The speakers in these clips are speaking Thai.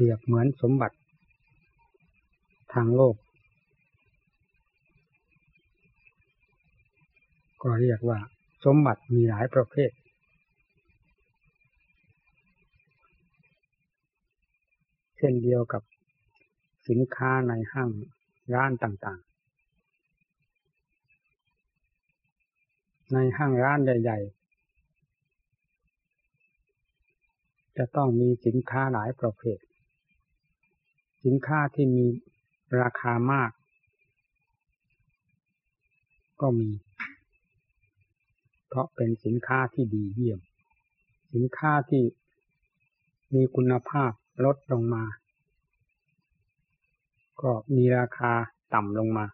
เปรียบเหมือนสมบัติ ทางโลก ก็เรียกว่าสมบัติมีหลายประเภท เช่นเดียวกับสินค้าในห้างร้านต่างๆ ในห้างร้านใหญ่ ๆ จะต้องมีสินค้าหลายประเภท สินค้าที่มีราคามาก ก็มี เพราะเป็นสินค้าที่ดีเยี่ยม สินค้าที่มีคุณภาพลดลงมา ก็มีราคาต่ำลงมา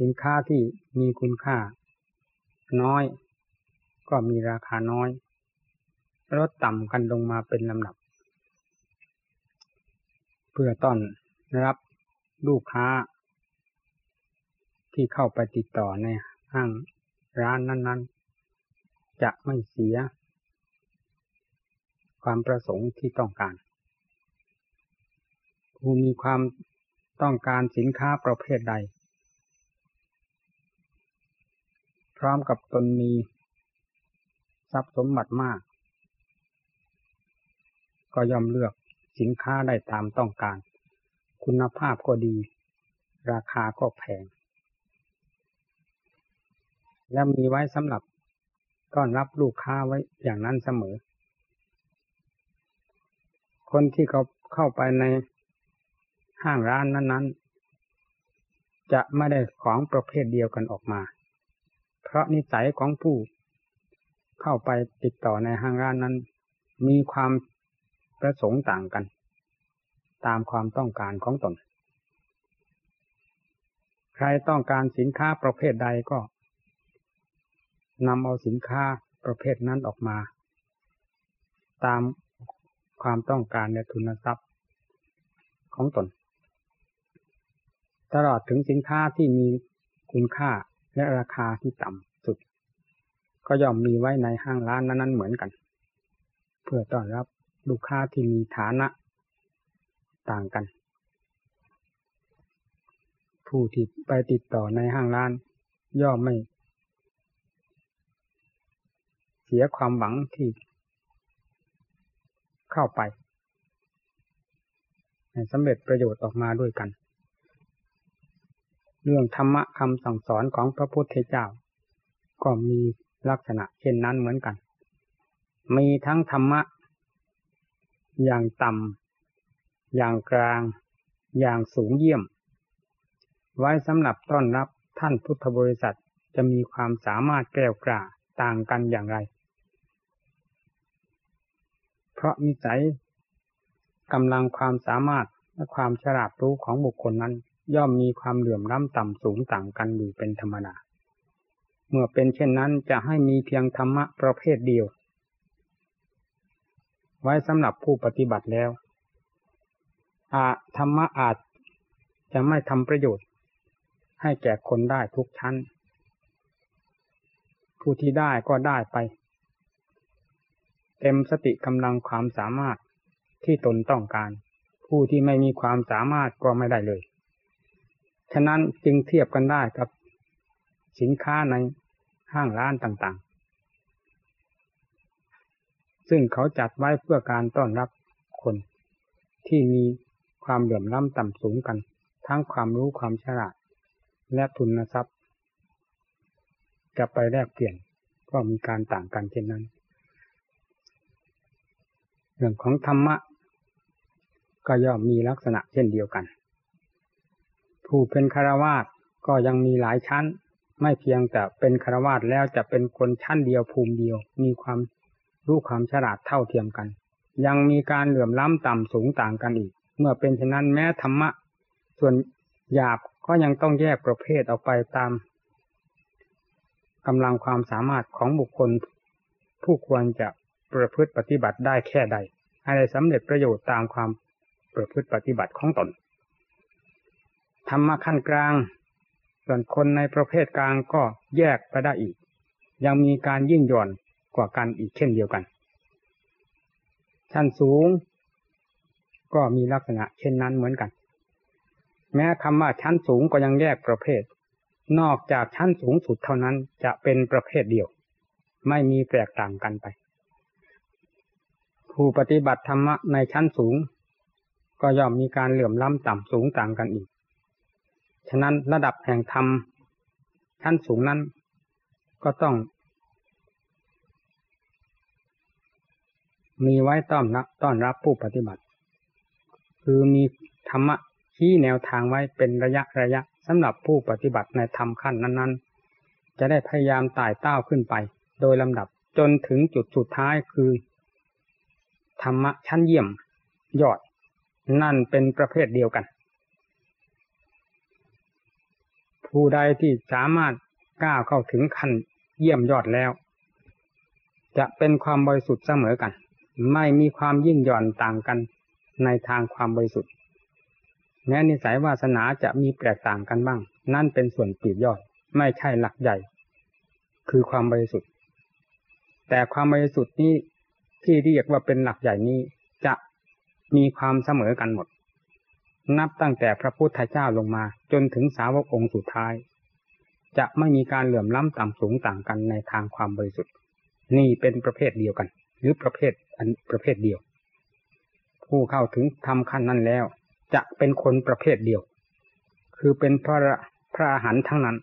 สินค้าที่มีคุณค่า น้อย ก็มีราคาน้อยลดต่ำกันลงมาเป็นลำดับ พื่อต้อนรับลูกค้า ที่เข้าไปติดต่อในห้างร้านนั้น ๆ จะไม่เสีย ความประสงค์ที่ต้องการ ผู้มีความต้องการสินค้าประเภทใด พร้อมกับตนมีทรัพย์สมบัติมาก ก็ยอมเลือก สินค้าได้ตามต้องการ คุณภาพก็ดี ราคาก็แพง และมีไว้สำหรับต้อนรับลูกค้าไว้อย่างนั้นเสมอ คนที่เขาเข้าไปในห้างร้านนั้น ๆ จะไม่ได้ของประเภทเดียวกันออกมา เพราะนิสัยของผู้เข้าไปติดต่อในห้างร้านนั้น มีความ ประสงค์ต่างกัน ตามความต้องการของตน ใครต้องการสินค้าประเภทใดก็นำเอาสินค้าประเภทนั้นออกมา ตามความต้องการในทุนทรัพย์ของตน ตลอดถึงสินค้าที่มีคุณค่าและราคาที่ต่ำสุด ก็ย่อมมีไว้ในห้างร้านนั้นๆเหมือนกัน เพื่อต้อนรับ ลูกค้าที่มีฐานะต่างกัน ผู้ที่ไปติดต่อในห้างร้าน ย่อมไม่ เสียความหวังที่เข้าไปสำเร็จประโยชน์ออกมาด้วยกัน เรื่องธรรมะคำสั่งสอนของพระพุทธเจ้า ก็มีลักษณะเช่นนั้นเหมือนกัน มีทั้งธรรมะ อย่างต่ำอย่างกลาง อย่างสูงเยี่ยม ไว้สำหรับต้อนรับท่านพุทธบริษัทจะมีความสามารถแก้วกล้าต่างกันอย่างไร เพราะมิสัยกำลังความสามารถและความฉลาดรู้ของบุคคลนั้น ย่อมมีความเหลื่อมล้ำต่ำสูงต่างกันอยู่เป็นธรรมดา เมื่อเป็นเช่นนั้นจะให้มีเพียงธรรมะประเภทเดียว ไว้สำหรับผู้ปฏิบัติแล้วอาธรรมะอาจจะไม่ทำประโยชน์ ให้แก่คนได้ทุกชั้น ผู้ที่ได้ก็ได้ไป เต็มสติกำลังความสามารถที่ตนต้องการ ผู้ที่ไม่มีความสามารถก็ไม่ได้เลย ฉะนั้นจึงเทียบกันได้กับสินค้าในห้างร้านต่างๆ ซึ่งเขาจัดไว้เพื่อการต้อนรับคน ที่มีความเหลื่อมล้ำต่ำสูงกัน ทั้งความรู้ความฉลาด และทุนทรัพย์ จะไปแลกเปลี่ยนก็มีการต่างกันเช่นนั้น เรื่องของธรรมะ ก็ย่อมมีลักษณะเช่นเดียวกัน ผู้เป็นคารวาสก็ยังมีหลายชั้น ไม่เพียงแต่เป็นคารวาสแล้วจะเป็นคนชั้นเดียวภูมิเดียว มีความ รู้ความฉลาดเท่าเทียมกัน ยังมีการเหลื่อมล้ำต่ำสูงต่างกันอีก เมื่อเป็นเช่นนั้นแม้ธรรมะ ส่วนหยาบก็ยังต้องแยกประเภทออกไปตามกำลังความสามารถของบุคคล ผู้ควรจะประพฤติปฏิบัติได้แค่ใด ให้ได้สำเร็จประโยชน์ตามความประพฤติปฏิบัติของตนธรรมะขั้นกลาง ส่วนคนในประเภทกลางก็แยกไปได้อีก ยังมีการยิ่งหย่อน กว่ากันอีกเช่นเดียวกัน ชั้นสูง ก็มีลักษณะเช่นนั้นเหมือนกัน แม้คำว่าชั้นสูงก็ยังแยกประเภท นอกจากชั้นสูงสุดเท่านั้นจะเป็นประเภทเดียว ไม่มีแตกต่างกันไป ผู้ปฏิบัติธรรมะในชั้นสูง ก็ย่อมมีการเหลื่อมล้ำต่ำสูงต่างกันอีก ฉะนั้นระดับแห่งธรรมชั้นสูงนั้นก็ต้อง มีไว้ต้อนรับต้อนรับผู้ปฏิบัติ คือมีธรรมะชี้แนวทางไว้เป็นระยะระยะสำหรับผู้ปฏิบัติในธรรมขั้นนั้น ๆ จะได้พยายามไต่เต้าขึ้นไป โดยลำดับจนถึงจุดสุดท้ายคือ ธรรมะชั้นเยี่ยม ยอด นั่นเป็นประเภทเดียวกัน ผู้ใดที่สามารถก้าวเข้าถึงขั้นเยี่ยมยอดแล้ว จะเป็นความบริสุทธิ์เสมอกัน ไม่มีความยิ่งหย่อนต่างกันในทางความบริสุทธิ์ แม้นิสัยวาสนาจะมีแตกต่างกันบ้าง นั่นเป็นส่วนปีกย่อยไม่ใช่หลักใหญ่ คือความบริสุทธิ์ แต่ความบริสุทธิ์นี้ที่เรียกว่าเป็นหลักใหญ่นี้จะมีความเสมอกันหมด นับตั้งแต่พระพุทธเจ้าลงมาจนถึงสาวกองค์สุดท้าย จะไม่มีการเหลื่อมล้ำต่ำสูงต่างกันในทางความบริสุทธิ์ นี่เป็นประเภทเดียวกัน หรือประเภท อันประเภทเดียว ผู้เข้าถึงทำขั้นนั้นแล้ว จะเป็นคนประเภทเดียว คือเป็นพระพระอรหันต์ทั้งนั้น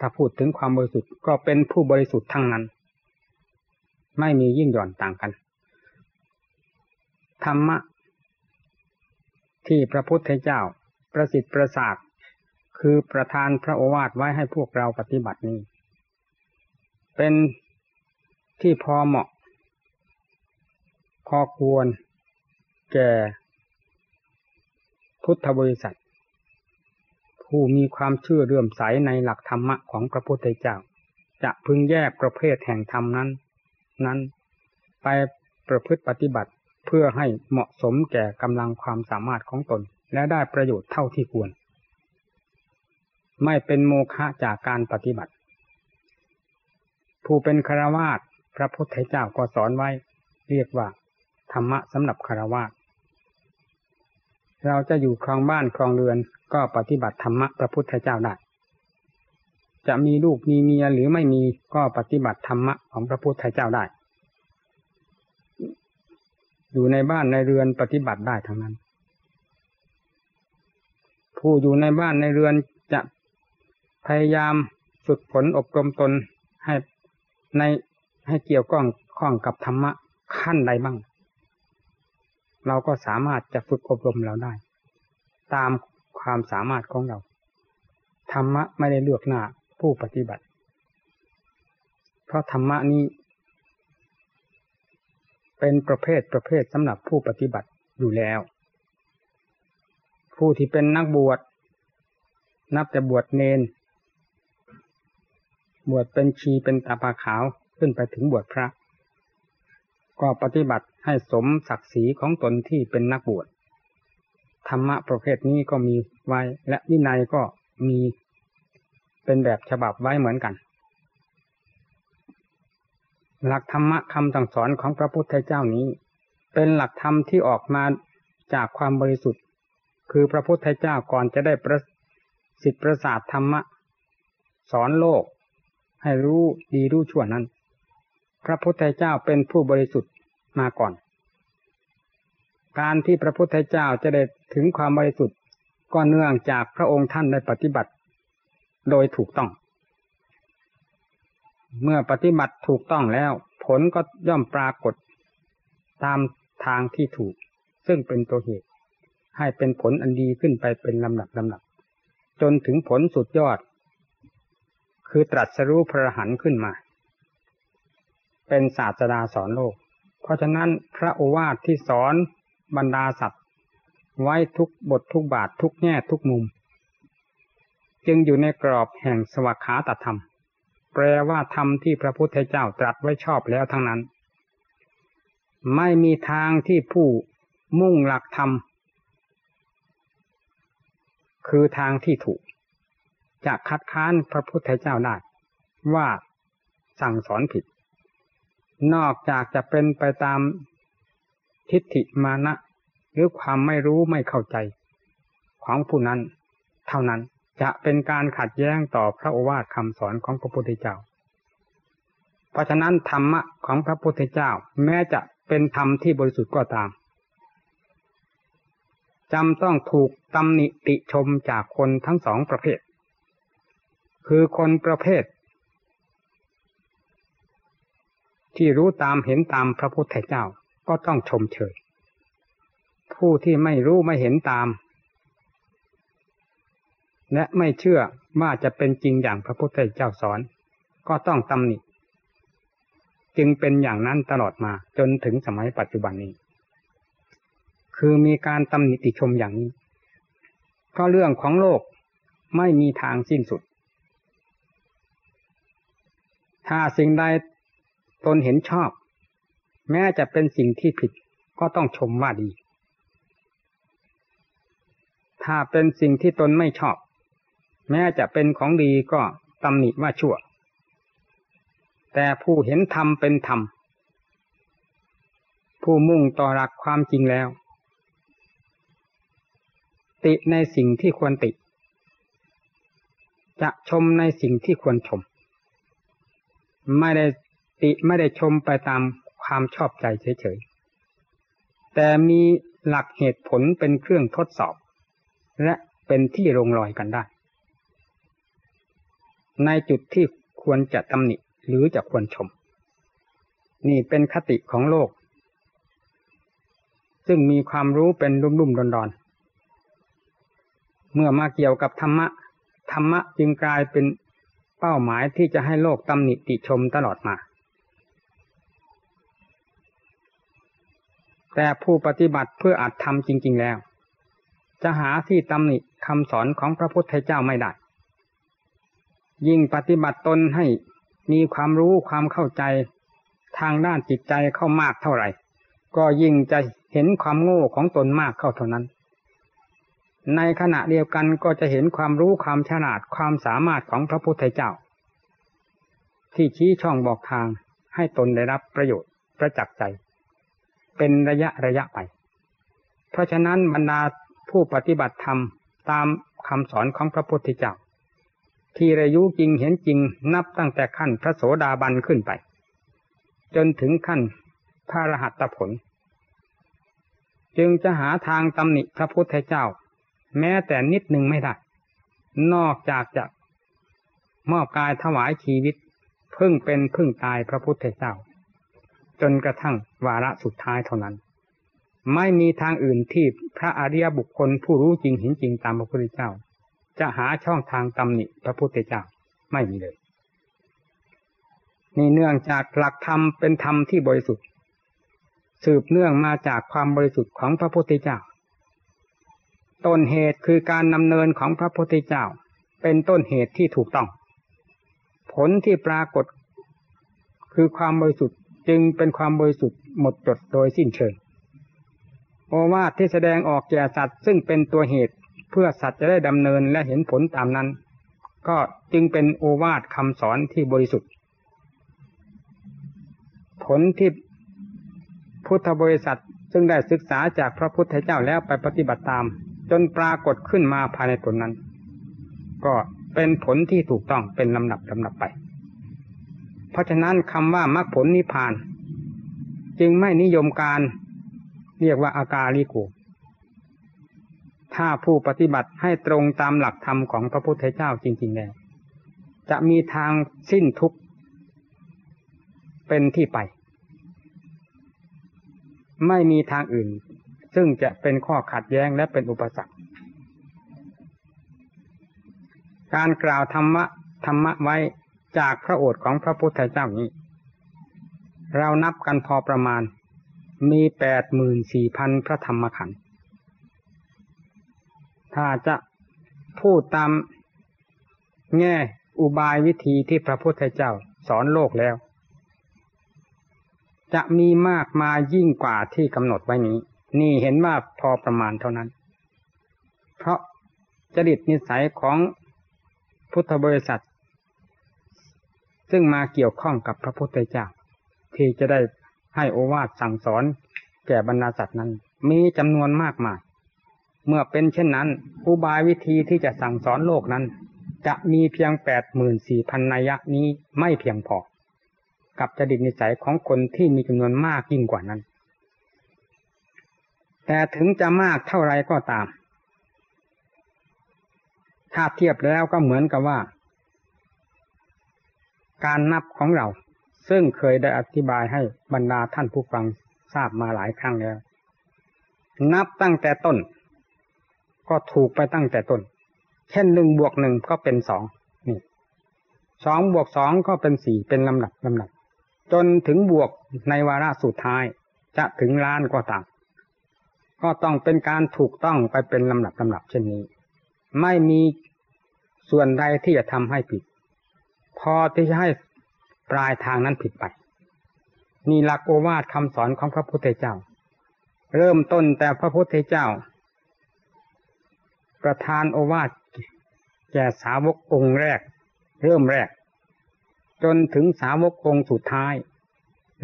ถ้าพูดถึงความบริสุทธิ์ก็เป็นผู้บริสุทธิ์ทั้งนั้น ไม่มียิ่งหย่อนต่างกัน ธรรมะ ที่พระพุทธเจ้า ประสิทธิ์ประสาทคือประทานพระโอวาทไว้ให้พวกเราปฏิบัตินี้ เป็นที่พอเหมาะ พอควร แก่ พุทธบริษัท ผู้มีความเชื่อเรื่อมใสในหลักธรรมะของพระพุทธเจ้า จะพึงแยกประเภทแห่งธรรมนั้น นั้นไปประพฤติปฏิบัติเพื่อให้เหมาะสมแก่กำลังความสามารถของตน และได้ประโยชน์เท่าที่ควร ไม่เป็นโมฆะจากการปฏิบัติ ผู้เป็นคารวาสพระพุทธเจ้าก็สอนไว้ เรียกว่า ธรรมะสำหรับคารวาสเราจะอยู่ครองบ้านครองเรือนก็ปฏิบัติธรรมะพระพุทธเจ้าได้จะมีลูกมีเมียหรือไม่มีก็ปฏิบัติธรรมะของพระพุทธเจ้าได้ อยู่ในบ้านในเรือนปฏิบัติได้ทั้งนั้น ผู้อยู่ในบ้านในเรือนจะพยายามฝึกฝนอบรมตนให้ในให้เกี่ยวข้องข้องกับธรรมะขั้นใดบ้าง เราก็สามารถจะฝึกอบรมเราได้ ตามความสามารถของเรา ธรรมะไม่ได้เลือกหน้าผู้ปฏิบัติ เพราะธรรมะนี้ เป็นประเภทประเภทสำหรับผู้ปฏิบัติอยู่แล้ว ผู้ที่เป็นนักบวช นับแต่บวชเนน บวชเป็นชีเป็นตาปาขาวขึ้นไปถึงบวชพระ ก็ปฏิบัติให้สมศักดิ์ศรีของตนที่เป็นนักบวชธรรมะประเภทนี้ก็มีไว้ และวินัยก็มีเป็นแบบฉบับไว้เหมือนกัน หลักธรรมะคำสั่งสอนของพระพุทธเจ้านี้ เป็นหลักธรรมที่ออกมาจากความบริสุทธิ์ คือพระพุทธเจ้าก่อนจะได้ประสิทธิประสาทธรรมะ สอนโลก ให้รู้ดีรู้ชั่วนั้น พระพุทธเจ้าเป็นผู้บริสุทธิ์มาก่อน การที่พระพุทธเจ้าจะได้ถึงความบริสุทธิ์ก็เนื่องจากพระองค์ท่านได้ปฏิบัติ โดยถูกต้อง เมื่อปฏิบัติถูกต้องแล้ว ผลก็ย่อมปรากฏตามทางที่ถูก ซึ่งเป็นตัวเหตุ ให้เป็นผลอันดีขึ้นไปเป็นลำดับลำดับ จนถึงผลสุดยอด คือตรัสรู้พระหันขึ้นมา เป็นศาสดาสอนโลก เพราะฉะนั้นพระโอวาทที่สอนบรรดาสัตว์ไว้ทุกบททุกบาททุกแง่ทุกมุม จึงอยู่ในกรอบแห่งสวัสขาตธรรม แปลว่าธรรมที่พระพุทธเจ้าตรัสไว้ชอบแล้วทั้งนั้น ไม่มีทางที่ผู้มุ่งหลักธรรม คือทางที่ถูก จะคัดค้านพระพุทธเจ้าได้ว่าสั่งสอนผิด นอกจากจะเป็นไปตามทิฏฐิมานะ หรือความไม่รู้ไม่เข้าใจ ของผู้นั้น เท่านั้นจะเป็นการขัดแย้งต่อพระโอวาทคำสอนของพระพุทธเจ้า เพราะฉะนั้นธรรมะของพระพุทธเจ้า แม้จะเป็นธรรมที่บริสุทธิ์ก็ตามจำต้องถูกตำหนิติชมจากคนทั้งสองประเภท คือคนประเภท ที่รู้ตามเห็นตามพระพุทธเจ้าก็ต้องชมเชย ผู้ที่ไม่รู้ไม่เห็นตาม และไม่เชื่อว่าจะเป็นจริงอย่างพระพุทธเจ้าสอน ก็ต้องตำหนิ จึงเป็นอย่างนั้นตลอดมาจนถึงสมัยปัจจุบันนี้ คือมีการตำหนิติชมอย่างนี้ ก็เรื่องของโลกไม่มีทางสิ้นสุด ถ้าสิ่งใด ตนเห็นชอบ แม้จะเป็นสิ่งที่ผิดก็ต้องชมว่าดี ถ้าเป็นสิ่งที่ตนไม่ชอบ แม้จะเป็นของดีก็ตำหนิว่าชั่ว แต่ผู้เห็นธรรมเป็นธรรม ผู้มุ่งต่อหลักความจริงแล้ว ติในสิ่งที่ควรติ จะชมในสิ่งที่ควรชม ไม่ได้ ติไม่ได้ชมไปตามความชอบใจเฉยๆ แต่มีหลักเหตุผลเป็นเครื่องทดสอบ และเป็นที่ลงรอยกันได้ ในจุดที่ควรจะตำหนิหรือจะควรชม นี่เป็นคติของโลก ซึ่งมีความรู้เป็นรุ่มๆดอนๆ เมื่อมาเกี่ยวกับธรรมะ ธรรมะจึงกลายเป็นเป้าหมายที่จะให้โลกตำหนิติชมตลอดมา แต่ผู้ปฏิบัติเพื่ออัดทำจริง ๆแล้ว จะหาที่ตำหนิคำสอนของพระพุทธเจ้าไม่ได้ ยิ่งปฏิบัติตนให้มีความรู้ความเข้าใจทางด้านจิตใจเข้ามากเท่าไหร่ ก็ยิ่งจะเห็นความโง่ของตนมากเข้าเท่านั้น ในขณะเดียวกันก็จะเห็นความรู้ความฉลาดความสามารถของพระพุทธเจ้า ที่ชี้ช่องบอกทางให้ตนได้รับประโยชน์ประจักษ์ใจ เป็นระยะระยะไป เพราะฉะนั้นบรรดาผู้ปฏิบัติธรรมตามคำสอนของพระพุทธเจ้า ที่ระยุจริงเห็นจริงนับตั้งแต่ขั้นพระโสดาบันขึ้นไป จนถึงขั้นพระรหัตผล จึงจะหาทางตำหนิพระพุทธเจ้า แม้แต่นิดหนึ่งไม่ได้ นอกจากจะมอบกายถวายชีวิต พึ่งเป็นพึ่งตายพระพุทธเจ้า จนกระทั่งวาระสุดท้ายเท่านั้น ไม่มีทางอื่นที่พระอริยบุคคลผู้รู้จริงเห็นจริงตามพระพุทธเจ้า จะหาช่องทางตำหนิพระพุทธเจ้าไม่มีเลยนี่เนื่องจากหลักธรรมเป็นธรรมที่บริสุทธิ์ สืบเนื่องมาจากความบริสุทธิ์ของพระพุทธเจ้า ต้นเหตุคือการนำเนินของพระพุทธเจ้า เป็นต้นเหตุที่ถูกต้อง ผลที่ปรากฏ คือความบริสุทธิ์ จึงเป็นความบริสุทธิ์หมดจดโดยสิ้นเชิงโอวาทที่แสดงออกแก่สัตว์ซึ่งเป็นตัวเหตุเพื่อสัตว์จะได้ดำเนินและเห็นผลตามนั้น ก็จึงเป็นโอวาทคำสอนที่บริสุทธิ์ ผลที่พุทธบริษัทซึ่งได้ศึกษาจากพระพุทธเจ้าแล้วไปปฏิบัติตาม จนปรากฏขึ้นมาภายในตนนั้น ก็เป็นผลที่ถูกต้องเป็นลำดับลำดับไป ราะฉะนั้นคำว่ามรรคผลนิพพาน จึงไม่นิยมการเรียกว่าอากาลิโกถ้าผู้ปฏิบัติให้ตรงตามหลักธรรมของพระพุทธเจ้าจริง ๆ แล้ว จะมีทางสิ้นทุกข์เป็นที่ไป ไม่มีทางอื่น ซึ่งจะเป็นข้อขัดแย้งและเป็นอุปสรรค การกล่าวธรรมะธรรมะไว้ จากพระโอษฐ์ของพระพุทธเจ้านี้ เรานับกันพอประมาณมีแปดหมื่นสี่พันพระธรรมขันธ์ถ้าจะพูดตามแง่อุบายวิธีที่พระพุทธเจ้าสอนโลกแล้ว จะมีมากมายิ่งกว่าที่กำหนดไว้นี้ นี่เห็นว่าพอประมาณเท่านั้น เพราะจริตนิสัยของพุทธบริษัท ซึ่งมาเกี่ยวข้องกับพระพุทธเจ้าที่จะได้ให้โอวาทสั่งสอนแก่บรรดาสัตว์นั้น มีจำนวนมากมาย เมื่อเป็นเช่นนั้น อุบายวิธีที่จะสั่งสอนโลกนั้น จะมีเพียงแปดหมื่นสี่พันนัยะนี้ไม่เพียงพอ กับจดิตนิสัยของคนที่มีจำนวนมากยิ่งกว่านั้น แต่ถึงจะมากเท่าไรก็ตาม ถ้าเทียบแล้วก็เหมือนกับว่า การนับของเรา ซึ่งเคยได้อธิบายให้บรรดาท่านผู้ฟังทราบมาหลายครั้งแล้ว นับตั้งแต่ต้น ก็ถูกไปตั้งแต่ต้น เช่นหนึ่งบวกหนึ่งก็เป็นสองนี่สองบวกสองก็เป็นสี่เป็นลำดับลำดับ จนถึงบวกในวาระสุดท้ายจะถึงล้านก็ตามก็ต้องเป็นการถูกต้องไปเป็นลำดับลำดับเช่นนี้ ไม่มีส่วนใดที่จะทำให้ผิด พอที่จะให้ปลายทางนั้นผิดไปนี่หลักโอวาทคำสอนของพระพุทธเจ้า เริ่มต้นแต่พระพุทธเจ้า ประทานโอวาทแก่สาวกองค์แรก เริ่มแรก จนถึงสาวกองค์สุดท้าย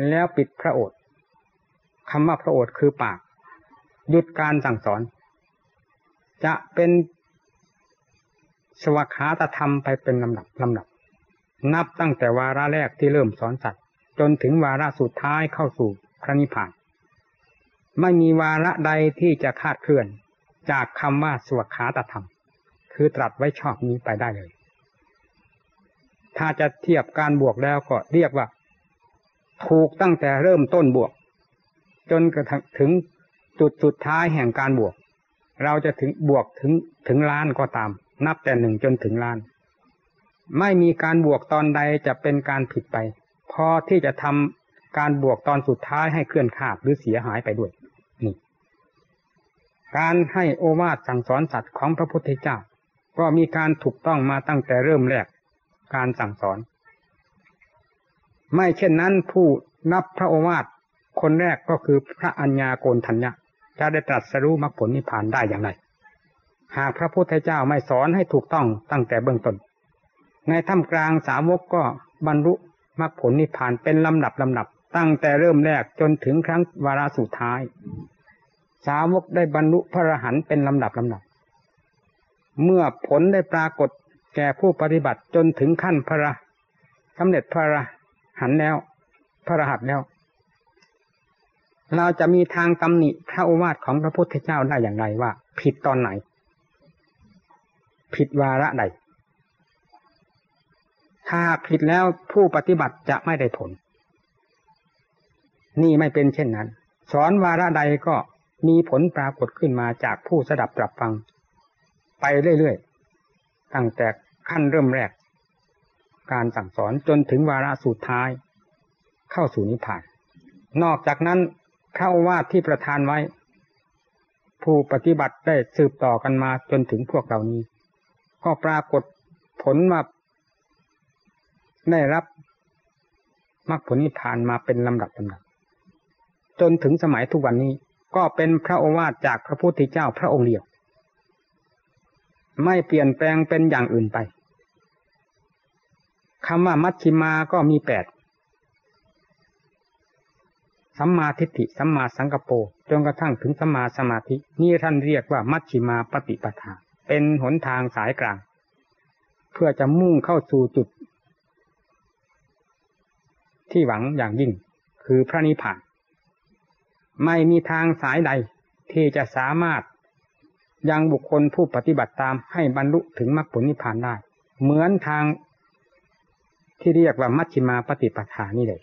แล้วปิดพระโอษฐ์คำว่าพระโอษฐ์คือปาก หยุดการสั่งสอน จะเป็นสวขาตธรรมไปเป็นลำดับลำดับ นับตั้งแต่วาระแรกที่เริ่มสอนสัตว์ จนถึงวาระสุดท้ายเข้าสู่พระนิพพาน ไม่มีวาระใดที่จะคาดเคลื่อนจากคำว่าสวขาตธรรม คือตรัสไว้ชอบนี้ไปได้เลย ถ้าจะเทียบการบวกแล้วก็เรียกว่า ถูกตั้งแต่เริ่มต้นบวก จนกระทั่งถึงจุดสุดท้ายแห่งการบวก เราจะถึงบวกถึงถึงล้านก็ตาม นับแต่หนึ่งจนถึงล้าน ไม่มีการบวกตอนใดจะเป็นการผิดไป พอที่จะทำการบวกตอนสุดท้ายให้เคลื่อนขาดหรือเสียหายไปด้วยนี่การให้โอวาทสั่งสอนสัตว์ของพระพุทธเจ้า ก็มีการถูกต้องมาตั้งแต่เริ่มแรกการสั่งสอน ไม่เช่นนั้นผู้นับพระโอวาทคนแรกก็คือพระัญญาโกนทัญญะจะได้ตรัสรู้มรรคผลนิพพานได้อย่างไร หากพระพุทธเจ้าไม่สอนให้ถูกต้องตั้งแต่เบื้องต้น ในถ้ำกลางสาวกก็บรรลุมรรคผลนิพพานเป็นลำดับลำดับ ตั้งแต่เริ่มแรกจนถึงครั้งวาระสุดท้าย สาวกได้บรรลุพระอรหันต์เป็นลำดับลำดับ เมื่อผลได้ปรากฏแก่ผู้ปฏิบัติจนถึงขั้นพระสำเร็จพระรหันแล้ว พระรหันแล้ว เราจะมีทางตำหนิพระโอวาทของพระพุทธเจ้าได้อย่างไรว่า ผิดตอนไหน ผิดวาระใด ถ้าผิดแล้วผู้ปฏิบัติจะไม่ได้ผล นี่ไม่เป็นเช่นนั้น สอนวาระใดก็มีผลปรากฏขึ้นมาจากผู้สดับตรับฟัง ไปเรื่อยๆ ตั้งแต่ขั้นเริ่มแรก การสั่งสอนจนถึงวาระสุดท้าย เข้าสู่นิพพาน นอกจากนั้นพระวาทที่ประทานไว้ ผู้ปฏิบัติได้สืบต่อกันมาจนถึงพวกเหล่านี้ ก็ปรากฏผลมา ได้รับมรรคผลนิพพานมาเป็นลำดับลำดับ จนถึงสมัยทุกวันนี้ ก็เป็นพระโอวาทจากพระพุทธเจ้าพระองค์เดียว ไม่เปลี่ยนแปลงเป็นอย่างอื่นไปคำว่ามัชชิมาก็มีแปดสัมมาทิฏฐิสัมมาสังกปรจนกระทั่งถึงสัมมาสมาธินี่ท่านเรียกว่ามัชชิมาปฏิปทา เป็นหนทางสายกลาง เพื่อจะมุ่งเข้าสู่จุด ที่หวังอย่างยิ่ง คือพระนิพพาน ไม่มีทางสายใดที่จะสามารถยังบุคคลผู้ปฏิบัติตามให้บรรลุถึงมรรคผลนิพพานได้ เหมือนทางที่เรียกว่ามัชฌิมาปฏิปทานี่เลย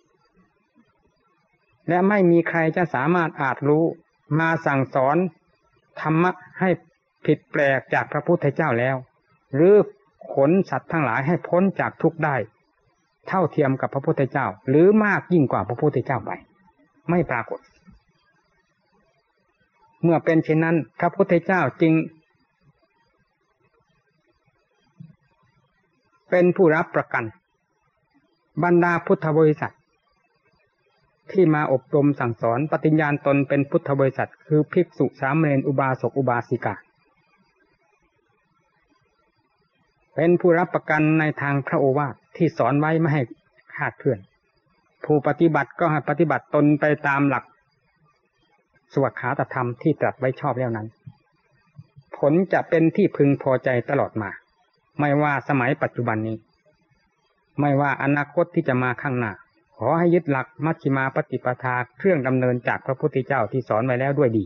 และไม่มีใครจะสามารถอาจรู้มาสั่งสอนธรรมะให้ผิดแปลกจากพระพุทธเจ้าแล้ว หรือขนสัตว์ทั้งหลายให้พ้นจากทุกข์ได้ เท่าเทียมกับพระพุทธเจ้า หรือมากยิ่งกว่าพระพุทธเจ้าไป ไม่ปรากฏ เมื่อเป็นเช่นนั้น พระพุทธเจ้าจึง เป็นผู้รับประกัน บรรดาพุทธบริษัท ที่มาอบรมสั่งสอนปฏิญญาณตนเป็นพุทธบริษัท คือภิกษุสามเณรอุบาสกอุบาสิกาเป็นผู้รับประกันในทางพระโอวาท ที่สอนไว้ไม่ให้ขาดเคลื่อน ผู้ปฏิบัติก็ให้ปฏิบัติตนไปตามหลัก สวขาตธรรมที่ตรัสไว้ชอบแล้วนั้น ผลจะเป็นที่พึงพอใจตลอดมา ไม่ว่าสมัยปัจจุบันนี้ ไม่ว่าอนาคตที่จะมาข้างหน้า ขอให้ยึดหลักมัชฌิมาปฏิปทาเครื่องดำเนินจากพระพุทธเจ้าที่สอนไว้แล้วด้วยดี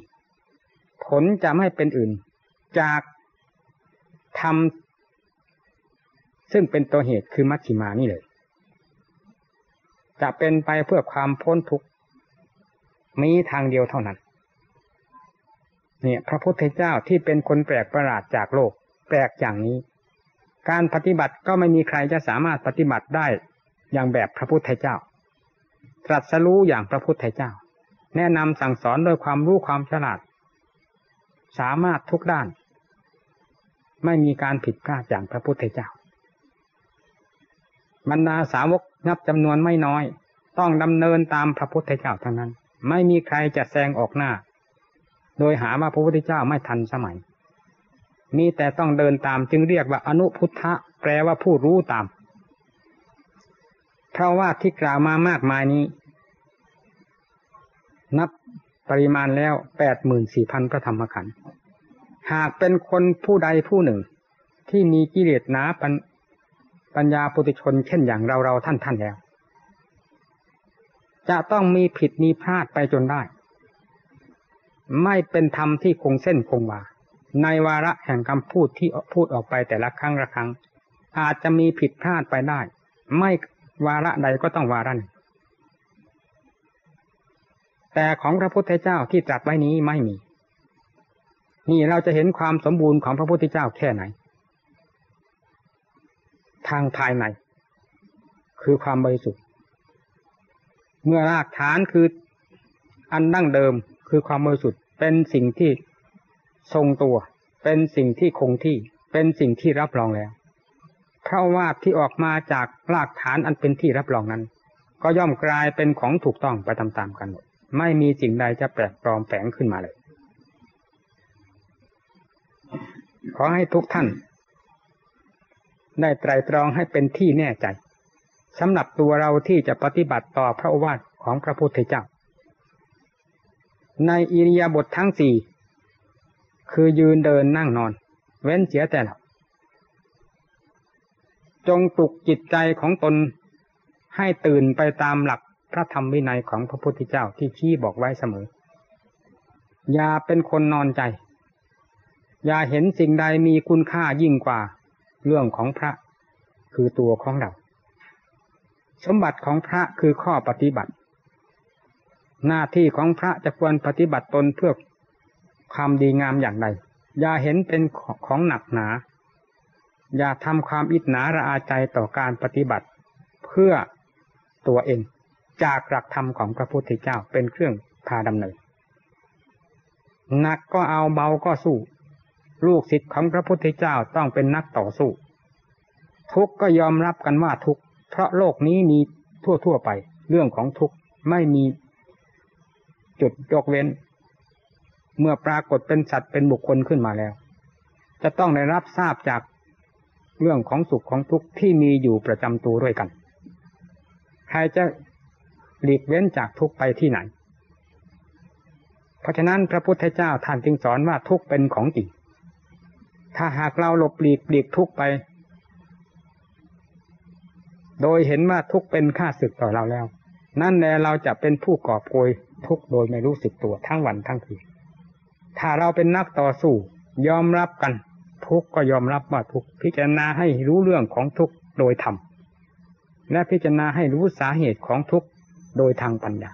ผลจะไม่เป็นอื่น จากทำ ซึ่งเป็นตัวเหตุคือมัชฌิมานี่เลย จะเป็นไปเพื่อความพ้นทุกข์มีทางเดียวเท่านั้น เนี่ย พระพุทธเจ้าที่เป็นคนแปลกประหลาดจากโลก แปลกอย่างนี้ การปฏิบัติก็ไม่มีใครจะสามารถปฏิบัติได้อย่างแบบพระพุทธเจ้า ตรัสรู้อย่างพระพุทธเจ้า แนะนำสั่งสอนโดยความรู้ความฉลาด สามารถทุกด้าน ไม่มีการผิดพลาดอย่างพระพุทธเจ้า บรรดาสาวกนับจำนวนไม่น้อย ต้องดำเนินตามพระพุทธเจ้าทั้งนั้น ไม่มีใครจะแซงออกหน้า โดยหาว่าพระพุทธเจ้าไม่ทันสมัย มีแต่ต้องเดินตามจึงเรียกว่าอนุพุทธะแปลว่าผู้รู้ตาม เพราะว่าที่กล่าวมามากมายนี้ นับปริมาณแล้วแปดหมื่นสี่พันพระธรรมขันธ์หากเป็นคนผู้ใดผู้หนึ่ง ที่มีกิเลสหนา ปัญญาปุถุชนเช่นอย่างเราเราท่านท่านแล้ว จะต้องมีผิดมีพลาดไปจนได้ ไม่เป็นธรรมที่คงเส้นคงวาในวาระแห่งคำพูดที่พูดออกไปแต่ละครั้งละครั้ง อาจจะมีผิดพลาดไปได้ ไม่วาระใดก็ต้องวาระหนึ่งแต่ของพระพุทธเจ้าที่ตรัสไว้นี้ไม่มี นี่เราจะเห็นความสมบูรณ์ของพระพุทธเจ้าแค่ไหน ทางภายใน คือความบริสุทธิ์ เมื่อรากฐานคืออันดั้งเดิมคือความบริสุทธิ์เป็นสิ่งที่ทรงตัว เป็นสิ่งที่คงที่เป็นสิ่งที่รับรองแล้วเพราะว่าที่ออกมาจากรากฐานอันเป็นที่รับรองนั้น ก็ย่อมกลายเป็นของถูกต้องไปตามๆกันหมดไม่มีสิ่งใดจะแปลกปลอมแฝงขึ้นมาเลย ขอให้ทุกท่าน ได้ไตรตรองให้เป็นที่แน่ใจสำหรับตัวเราที่จะปฏิบัติต่อพระวาทของพระพุทธเจ้า ในอิริยาบถททั้งสี่คือยืนเดินนั่งนอน เว้นเสียแต่หลับจงปลุกจิตใจของตนให้ตื่นไปตามหลักพระธรรมวินัยของพระพุทธเจ้าที่ชี้บอกไว้เสมอ อย่าเป็นคนนอนใจ อย่าเห็นสิ่งใดมีคุณค่ายิ่งกว่า เรื่องของพระคือตัวของเรา สมบัติของพระคือข้อปฏิบัติ หน้าที่ของพระจะควรปฏิบัติตนเพื่อความดีงามอย่างใดอย่าเห็นเป็นของหนักหนา อย่าทำความอิจนาระอาใจต่อการปฏิบัติ เพื่อตัวเองจากหลักธรรมของพระพุทธเจ้าเป็นเครื่องพาดำเนินหนักก็เอาเบาก็สู้ ลูกศิษย์ของพระพุทธเจ้าต้องเป็นนักต่อสู้ ทุกก็ยอมรับกันว่าทุกเพราะโลกนี้มีทั่วๆไป เรื่องของทุกไม่มีจุดยกเว้น เมื่อปรากฏเป็นสัตว์เป็นบุคคลขึ้นมาแล้ว จะต้องได้รับทราบจากเรื่องของสุขของทุกข์ที่มีอยู่ประจำตัวด้วยกัน ใครจะหลีกเว้นจากทุกข์ไปที่ไหน เพราะฉะนั้นพระพุทธเจ้าท่านจึงสอนว่าทุกข์เป็นของจริง ถ้าหากเราหลบหลีกหลีกทุกไป โดยเห็นว่าทุกเป็นค่าศึกต่อเราแล้ว นั่นแหละเราจะเป็นผู้ก่อโกยทุกโดยไม่รู้สึกตัวทั้งวันทั้งคืนถ้าเราเป็นนักต่อสู้ ยอมรับกัน ทุกก็ยอมรับว่าทุกพิจารณาให้รู้เรื่องของทุกโดยธรรมและพิจารณาให้รู้สาเหตุของทุกโดยทางปัญญา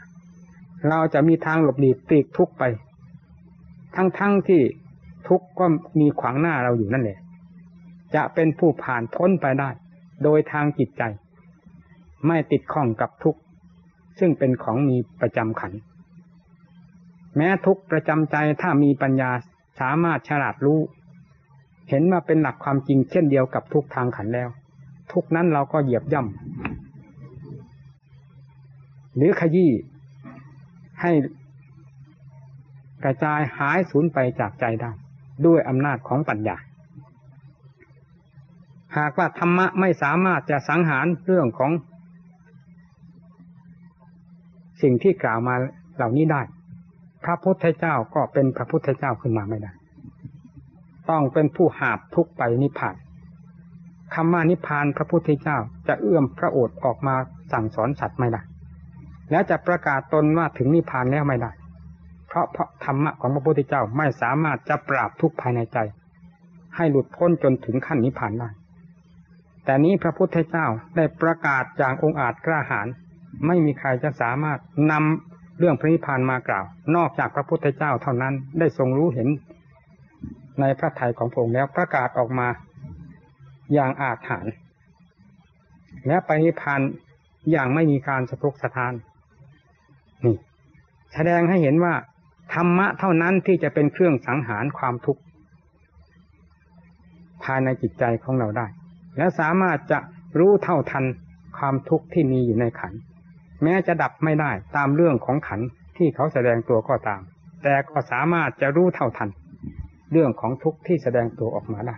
เราจะมีทางหลบหลีกปีกทุกไป ทั้งๆทที่ ทุกก็มีขวางหน้าเราอยู่นั่นแหละจะเป็นผู้ผ่านพ้นไปได้ โดยทางจิตใจ ไม่ติดข้องกับทุกข์ซึ่งเป็นของมีประจำขัน แม้ทุกประจำใจถ้ามีปัญญาสามารถฉลาดรู้ เห็นว่าเป็นหลักความจริงเช่นเดียวกับทุกทางขันแล้ว ทุกนั้นเราก็เหยียบย่ำหรือขยี้ให้กระจายหายสูญไปจากใจได้ ด้วยอำนาจของปัญญา หากว่าธรรมะไม่สามารถจะสังหารเรื่องของ สิ่งที่กล่าวมาเหล่านี้ได้ พระพุทธเจ้าก็เป็นพระพุทธเจ้าขึ้นมาไม่ได้ ต้องเป็นผู้หาบทุกไปนิพพานคำว่านิพพานพระพุทธเจ้าจะเอื้อมพระโอษฐ์ออกมาสั่งสอนสัตว์ไม่ได้ และจะประกาศตนว่าถึงนิพพานแล้วไม่ได้ เพราะเพราะธรรมะของพระพุทธเจ้าไม่สามารถจะปราบทุกภายในใจ ให้หลุดพ้นจนถึงขั้นนิพพานได้ แต่นี้พระพุทธเจ้าได้ประกาศอย่างองอาจกล้าหาญไม่มีใครจะสามารถนำเรื่องพระนิพพานมากล่าว นอกจากพระพุทธเจ้าเท่านั้นได้ทรงรู้เห็น ในพระทัยของพระองค์แล้วประกาศออกมาอย่างอาถรรพ์และไปนิพพานอย่างไม่มีการสะทกสะทานนี่แสดงให้เห็นว่า ธรรมะเท่านั้นที่จะเป็นเครื่องสังหารความทุกข์ภายในจิตใจของเราได้ และสามารถจะรู้เท่าทันความทุกข์ที่มีอยู่ในขัน แม้จะดับไม่ได้ตามเรื่องของขันที่เขาแสดงตัวก็ตาม แต่ก็สามารถจะรู้เท่าทัน เรื่องของทุกข์ที่แสดงตัวออกมาได้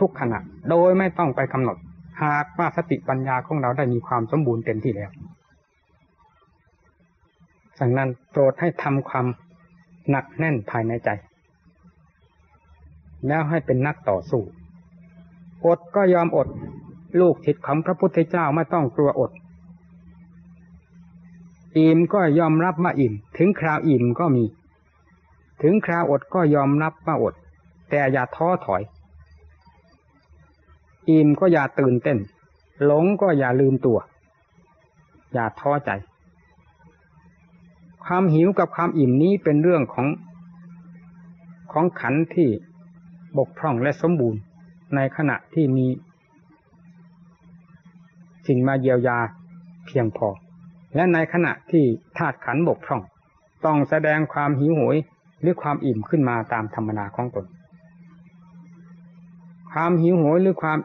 ทุกๆขณะ โดยไม่ต้องไปกำหนด หากว่าสติปัญญาของเราได้มีความสมบูรณ์เต็มที่แล้ว ดังนั้นโปรดให้ทำความหนักแน่นภายในใจ แล้วให้เป็นนักต่อสู้ อดก็ยอมอด ลูกศิษย์ของพระพุทธเจ้าไม่ต้องกลัวอด อิ่มก็ยอมรับว่าอิ่ม ถึงคราวอิ่มก็มี ถึงคราวอดก็ยอมรับว่าอด แต่อย่าท้อถอย อิ่มก็อย่าตื่นเต้น หลงก็อย่าลืมตัว อย่าท้อใจ ความหิวกับความอิ่มนี้เป็นเรื่องของของขันที่บกพร่องและสมบูรณ์ในขณะที่มี สิ่งมาเยียวยาเพียงพอ และในขณะที่ธาตุขันบกพร่อง ต้องแสดงความหิวโหยหรือความอิ่มขึ้นมาตามธรรมนาของตน ความหิวโหยหรือความ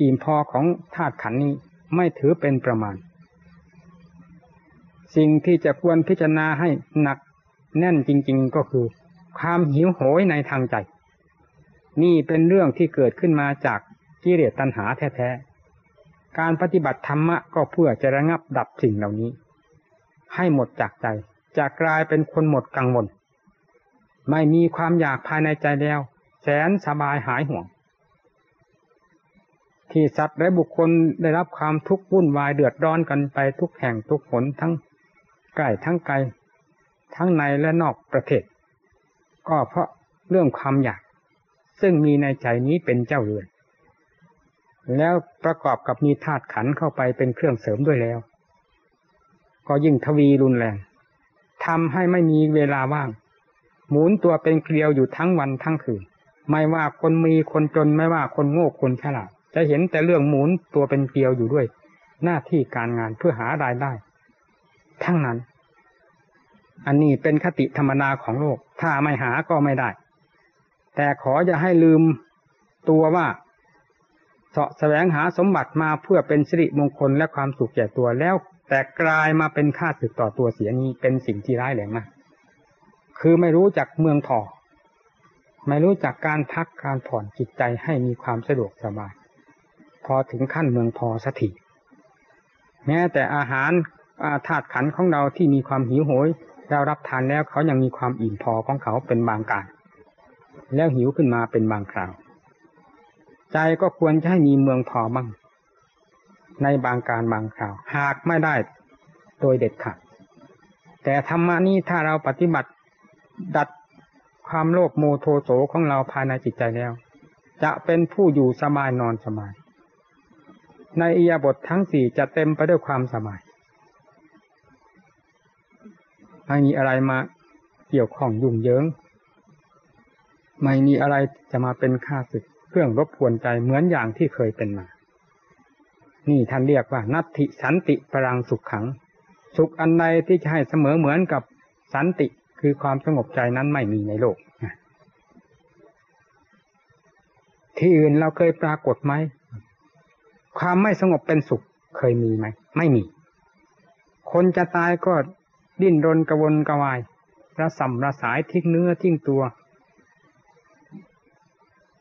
อิ่มพอของธาตุขันนี้ไม่ถือเป็นประมาณ สิ่งที่จะควรพิจารณาให้หนักแน่นจริง ๆ ก็คือ ความหิวโหยในทางใจ นี่เป็นเรื่องที่เกิดขึ้นมาจากกิเลสตัณหาแท้ๆ การปฏิบัติธรรมะก็เพื่อจะระงับดับสิ่งเหล่านี้ ให้หมดจากใจจะกลายเป็นคนหมดกังวล ไม่มีความอยากภายในใจแล้ว แสนสบายหายห่วง ที่สัตว์และบุคคลได้รับความทุกข์วุ่นวายเดือดร้อนกันไปทุกแห่งทุกผลทั้ง ใกล้ทั้งไกล ทั้งในและนอกประเทศ ก็เพราะเรื่องความอยาก ซึ่งมีในใจนี้เป็นเจ้าเรือน แล้วประกอบกับมีธาตุขันเข้าไปเป็นเครื่องเสริมด้วยแล้ว ก็ยิ่งทวีรุนแรงทำให้ไม่มีเวลาว่าง หมุนตัวเป็นเกลียวอยู่ทั้งวันทั้งคืน ไม่ว่าคนมีคนจนไม่ว่าคนโง่คนฉลาดจะเห็นแต่เรื่องหมุนตัวเป็นเกลียวอยู่ด้วย หน้าที่การงานเพื่อหารายได้ ทั้งนั้น อันนี้เป็นคติธรรมนาของโลก ถ้าไม่หาก็ไม่ได้ แต่ขอจะให้ลืมตัวว่าเสาะแสวงหาสมบัติมาเพื่อเป็นสิริมงคลและความสุขแก่ตัวแล้ว แต่กลายมาเป็นค่าสึกต่อตัวเสียนี้เป็นสิ่งที่ร้ายแรงมาก คือไม่รู้จักเมืองพอไม่รู้จักการพักการผ่อนจิตใจให้มีความสะดวกสบาย พอถึงขั้นเมืองพอสักทีแม้แต่อาหาร ธาตุขันของเราที่มีความหิวโหยเรารับทานแล้วเขายังมีความอิ่มพอของเขาเป็นบางการ แล้วหิวขึ้นมาเป็นบางคราว ใจก็ควรจะให้มีเมืองพอบ้าง ในบางการบางคราว หากไม่ได้โดยเด็ดขาดแต่ธรรมานี้ถ้าเราปฏิบัติดัดความโลภโมโทโสของเราภายในจิตใจแล้ว จะเป็นผู้อยู่สบายนอนสบาย ในอียบททั้งสี่จะเต็มไปด้วยความสบาย ไม่มีอะไรมาเกี่ยวข้องยุ่งเหยิง ไม่มีอะไรจะมาเป็นค่าศึกเครื่องรบกวนใจเหมือนอย่างที่เคยเป็นมา นี่ท่านเรียกว่า นัตติสันติปรังสุขขัง สุขอันใดที่จะให้เสมอเหมือนกับสันติคือความสงบใจนั้นไม่มีในโลก ที่อื่นเราเคยปรากฏไหม ความไม่สงบเป็นสุขเคยมีไหม ไม่มี คนจะตายก็ ดิ้นรนกระวนกระวายระสำระสายทิ้งเนื้อทิ้งตัว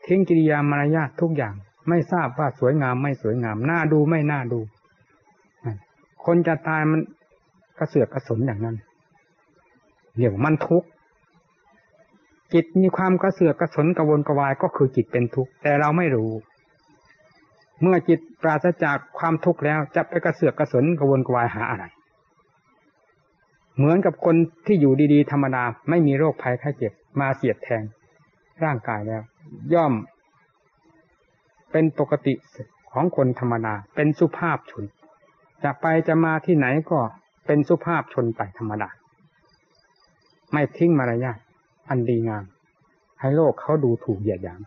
ทิ้งกิริยามารยาททุกอย่าง ไม่ทราบว่าสวยงามไม่สวยงามน่าดูไม่น่าดู คนจะตายมันกระเสือกกระสนอย่างนั้นเรียวมันทุกข์จิตมีความกระเสือกกระสนกระวนกระวายก็คือจิตเป็นทุกข์แต่เราไม่รู้ เมื่อจิตปราศจากความทุกข์แล้วจะไปกระเสือกกระสนกระวนกระวายหาอะไร เหมือนกับคนที่อยู่ดีๆ ธรรมดาไม่มีโรคภัยไข้เจ็บมาเสียดแทงร่างกายแล้ว ย่อม เป็นปกติของคนธรรมดาเป็นสุภาพชน จะไปจะมาที่ไหนก็เป็นสุภาพชนไปธรรมดา ไม่ทิ้งมารยาทอันดีงาม ให้โลกเขาดูถูกเหยียดหยาม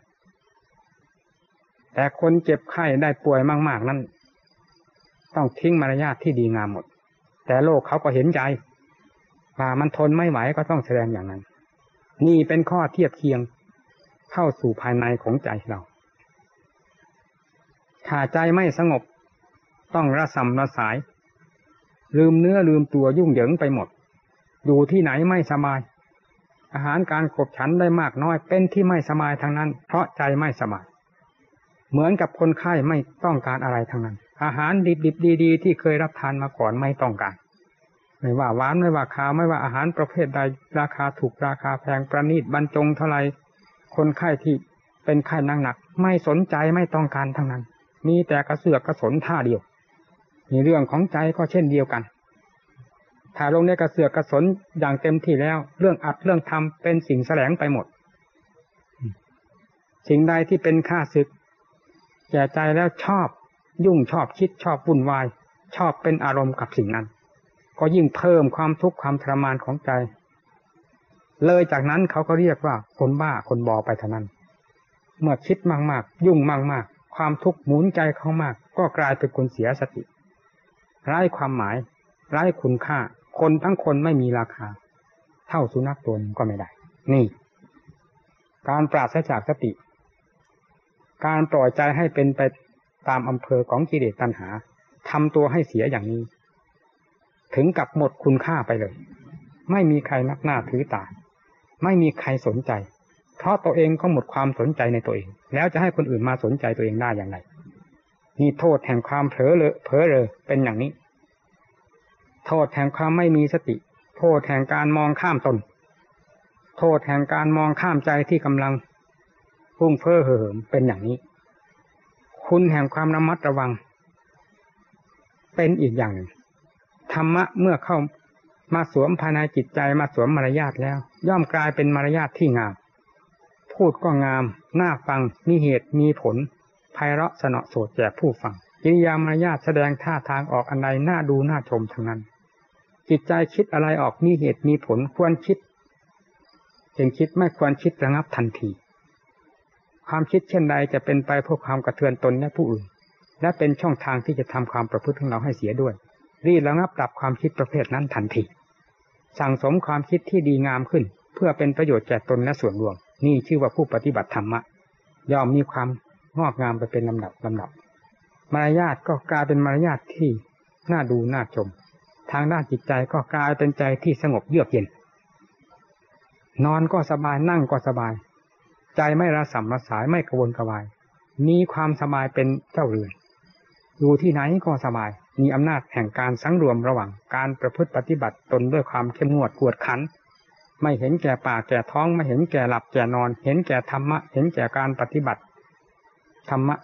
แต่คนเจ็บไข้ได้ป่วยมาก ๆ นั้น ต้องทิ้งมารยาทที่ดีงามหมด แต่โลกเขาก็เห็นใจ ว่ามันทนไม่ไหวก็ต้องแสดงอย่างนั้น นี่เป็นข้อเทียบเคียงเข้าสู่ภายในของใจเราถ้าใจไม่สงบ ต้องระสำระสาย ลืมเนื้อลืมตัวยุ่งเหยิงไปหมด อยู่ที่ไหนไม่สบาย อาหารการขบฉันได้มากน้อยเป็นที่ไม่สบายทางนั้น เพราะใจไม่สบาย เหมือนกับคนไข้ไม่ต้องการอะไรทางนั้น อาหารดิบๆดี ๆ ที่เคยรับทานมาก่อนไม่ต้องการ ไม่ว่าหวานไม่ว่าขาวไม่ว่าอาหารประเภทใดราคาถูกราคาแพงประณีตบรรจงเท่าไรคนไข้ที่เป็นไข้นักหนักไม่สนใจไม่ต้องการทั้งนั้น มีแต่กระเสือกกระสนท่าเดียวมีเรื่องของใจก็เช่นเดียวกัน ถ้าลงในกระเสือกกระสนอย่างเต็มที่แล้ว เรื่องอัดเรื่องทำเป็นสิ่งแสลงไปหมด สิ่งใดที่เป็นค่าศึกแก่ใจแล้วชอบยุ่งชอบคิดชอบวุ่นวาย ชอบเป็นอารมณ์กับสิ่งนั้น ก็ยิ่งเพิ่มความทุกข์ความทรมานของใจ เลยจากนั้นเขาก็เรียกว่าคนบ้าคนบอไปเท่านั้น เมื่อคิดมากๆ ยุ่งมากๆ ความทุกข์หมุนใจเขามาก ก็กลายเป็นคนเสียสติไร้ความหมายไร้คุณค่า คนทั้งคนไม่มีราคา เท่าสุนัขตัวนึงก็ไม่ได้ นี่ การปราศจากสติ การปล่อยใจให้เป็นไปตามอำเภอของกิเลสตัณหาทำตัวให้เสียอย่างนี้ ถึงกับหมดคุณค่าไปเลย ไม่มีใครนักหน้าถือตา ไม่มีใครสนใจ เพราะตัวเองก็หมดความสนใจในตัวเอง แล้วจะให้คนอื่นมาสนใจตัวเองได้อย่างไรนี่โทษแห่งความเผลอเลอเผลอเลอเป็นอย่างนี้ โทษแห่งความไม่มีสติ โทษแห่งการมองข้ามตน โทษแห่งการมองข้ามใจที่กำลังพุ่งเพ้อเหิมเป็นอย่างนี้ คุณแห่งความระมัดระวัง เป็นอีกอย่างหนึ่ง ธรรมะเมื่อเข้ามาสวมภายในจิตใจมาสวมมารยาทแล้ว ย่อมกลายเป็นมารยาทที่งาม พูดก็งาม น่าฟังมีเหตุมีผลไพเราะสนอโสดแก่ผู้ฟังกิริยามารยาทแสดงท่าทางออกอันใดน่าดูน่าชมทั้งนั้น จิตใจคิดอะไรออกมีเหตุมีผลควรคิดเห็นคิดไม่ควรคิดระงับทันที ความคิดเช่นใดจะเป็นไปเพื่อความกระเทือนตนและผู้อื่น และเป็นช่องทางที่จะทำความประพฤติของเราให้เสียด้วย รีบระงับดับความคิดประเภทนั้นทันทีสั่งสมความคิดที่ดีงามขึ้น เพื่อเป็นประโยชน์แก่ตนและส่วนรวม นี่ชื่อว่าผู้ปฏิบัติธรรมะย่อมมีความงอกงามไปเป็นลำดับลำดับ มารยาทก็กลายเป็นมารยาทที่น่าดูน่าชม ทางด้านจิตใจก็กลายเป็นใจที่สงบเยือกเย็น นอนก็สบายนั่งก็สบาย ใจไม่ระสำระสายไม่กระวนกระวาย มีความสบายเป็นเจ้าเรือน อยู่ที่ไหนก็สบาย มีอำนาจแห่งการสังรวมระหว่างการประพฤติปฏิบัติตนด้วยความเข้มงวดกวดขัน ไม่เห็นแก่ปากแก่ท้องไม่เห็นแก่หลับแก่นอน เห็นแก่ธรรมะ เห็นแก่การปฏิบัติธรรมะ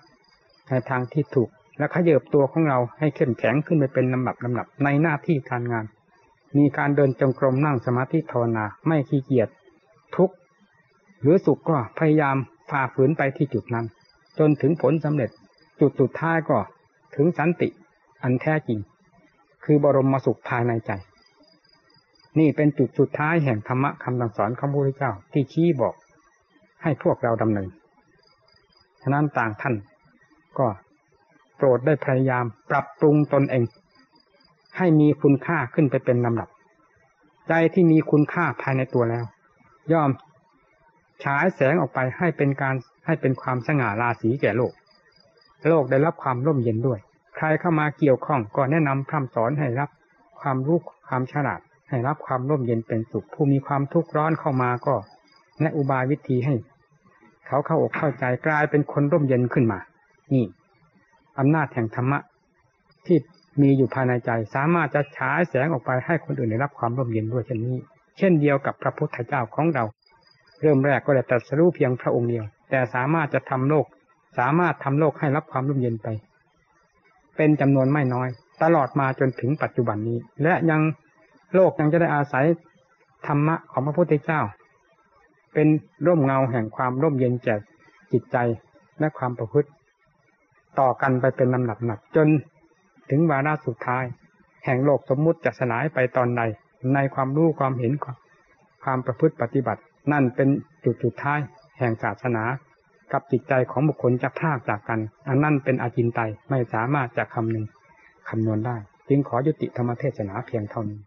ในทางที่ถูก และขยืบตัวของเราให้เข้มแข็งขึ้นไปเป็นลำดับลำดับในหน้าที่การงาน มีการเดินจงกรมนั่งสมาธิภาวนาไม่ขี้เกียจทุกหรือสุขก็พยายามฝ่าฝืนไปที่จุดนั้น จนถึงผลสำเร็จ จุดสุดท้ายก็ ถึงสันติอันแท้จริง คือบรมสุขภายในใจ นี่เป็นจุดสุดท้ายแห่งธรรมะคำสอนของพระพุทธเจ้าที่ชี้บอกให้พวกเราดำเนิน ฉะนั้นต่างท่าน ก็โปรดได้พยายามปรับปรุงตนเอง ให้มีคุณค่าขึ้นไปเป็นลำดับ ใจที่มีคุณค่าภายในตัวแล้ว ย่อมฉายแสงออกไปให้เป็นการให้เป็นความสง่าราศีแก่โลก โลกได้รับความร่มเย็นด้วย ใครเข้ามาเกี่ยวข้องก็แนะนำพร่ำสอนให้รับ ความรู้ความฉลาดให้รับความร่มเย็นเป็นสุข ผู้มีความทุกข์ร้อนเข้ามาก็แนะอุบายวิธีให้ เขาเข้าอกเข้าใจกลายเป็นคนร่มเย็นขึ้นมา นี่อำนาจแห่งธรรมะ ที่มีอยู่ภายในใจ สามารถจะฉายแสงออกไปให้คนอื่นได้รับความร่มเย็นด้วยเช่นนี้ เช่นเดียวกับพระพุทธเจ้าของเรา เริ่มแรกก็ได้ตรัสรู้เพียงพระองค์เดียว แต่สามารถจะทำโลก สามารถทำโลกให้รับความร่มเย็นไป เป็นจำนวนไม่น้อย ตลอดมาจนถึงปัจจุบันนี้ และยังโลกยังจะได้อาศัยธรรมะของพระพุทธเจ้า เป็นร่มเงาแห่งความร่มเย็นแก่จิตใจและความประพฤติ ต่อกันไปเป็นลำหนักหนักจนถึงวาระสุดท้าย แห่งโลกสมมุติจะสลายไปตอนใดในความรู้ความเห็นความประพฤติปฏิบัติ นั่นเป็นจุดสุดท้าย แห่งศาสนา กับจิตใจของบุคคลจะพลากจากกัน อันนั้นเป็นอาจินไตไม่สามารถจะคำหนึ่งคำนวณได้ จึงขอยุติธรรมเทศนาเพียงเท่านี้